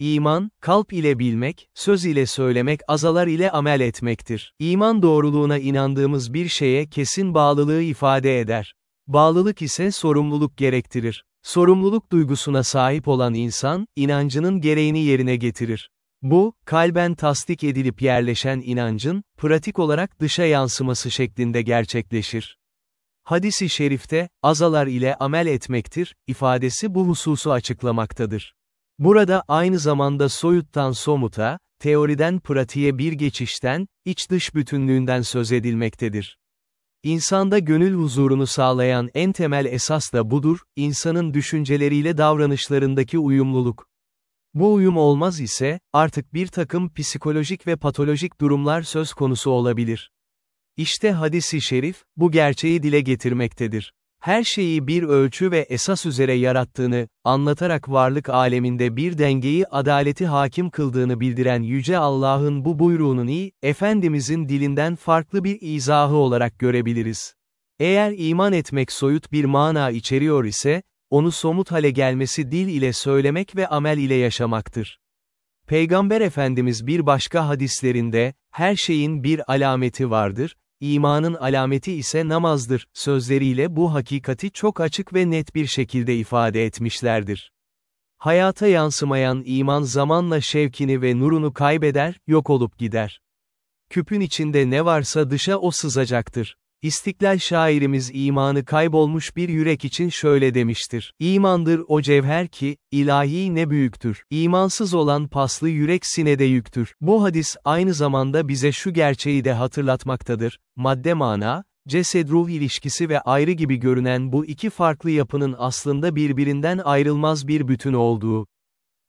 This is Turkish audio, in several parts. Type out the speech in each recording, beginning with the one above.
İman, kalp ile bilmek, söz ile söylemek, azalar ile amel etmektir. İman doğruluğuna inandığımız bir şeye kesin bağlılığı ifade eder. Bağlılık ise sorumluluk gerektirir. Sorumluluk duygusuna sahip olan insan, inancının gereğini yerine getirir. Bu, kalben tasdik edilip yerleşen inancın, pratik olarak dışa yansıması şeklinde gerçekleşir. Hadis-i şerifte, azalar ile amel etmektir, ifadesi bu hususu açıklamaktadır. Burada aynı zamanda soyuttan somuta, teoriden pratiğe bir geçişten, iç-dış bütünlüğünden söz edilmektedir. İnsanda gönül huzurunu sağlayan en temel esas da budur, insanın düşünceleriyle davranışlarındaki uyumluluk. Bu uyum olmaz ise, artık bir takım psikolojik ve patolojik durumlar söz konusu olabilir. İşte hadisi şerif, bu gerçeği dile getirmektedir. Her şeyi bir ölçü ve esas üzere yarattığını, anlatarak varlık aleminde bir dengeyi adaleti hakim kıldığını bildiren Yüce Allah'ın bu buyruğunun iyi, Efendimizin dilinden farklı bir izahı olarak görebiliriz. Eğer iman etmek soyut bir mana içeriyor ise, onu somut hale gelmesi dil ile söylemek ve amel ile yaşamaktır. Peygamber Efendimiz bir başka hadislerinde, her şeyin bir alameti vardır, imanın alameti ise namazdır, sözleriyle bu hakikati çok açık ve net bir şekilde ifade etmişlerdir. Hayata yansımayan iman zamanla şevkini ve nurunu kaybeder, yok olup gider. Küpün içinde ne varsa dışa o sızacaktır. İstiklal şairimiz imanı kaybolmuş bir yürek için şöyle demiştir. İmandır o cevher ki, ilahi ne büyüktür. İmansız olan paslı yürek sinede yüktür. Bu hadis aynı zamanda bize şu gerçeği de hatırlatmaktadır. Madde mana, cesed-ruh ilişkisi ve ayrı gibi görünen bu iki farklı yapının aslında birbirinden ayrılmaz bir bütün olduğu.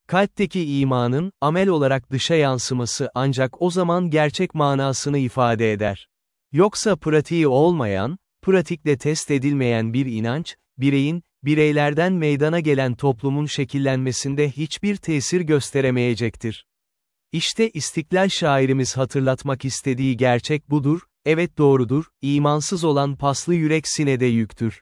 Kalpteki imanın, amel olarak dışa yansıması ancak o zaman gerçek manasını ifade eder. Yoksa pratiği olmayan, pratikle test edilmeyen bir inanç, bireyin, bireylerden meydana gelen toplumun şekillenmesinde hiçbir tesir gösteremeyecektir. İşte istiklal şairimiz hatırlatmak istediği gerçek budur, evet doğrudur, imansız olan paslı yürek sinede yüktür.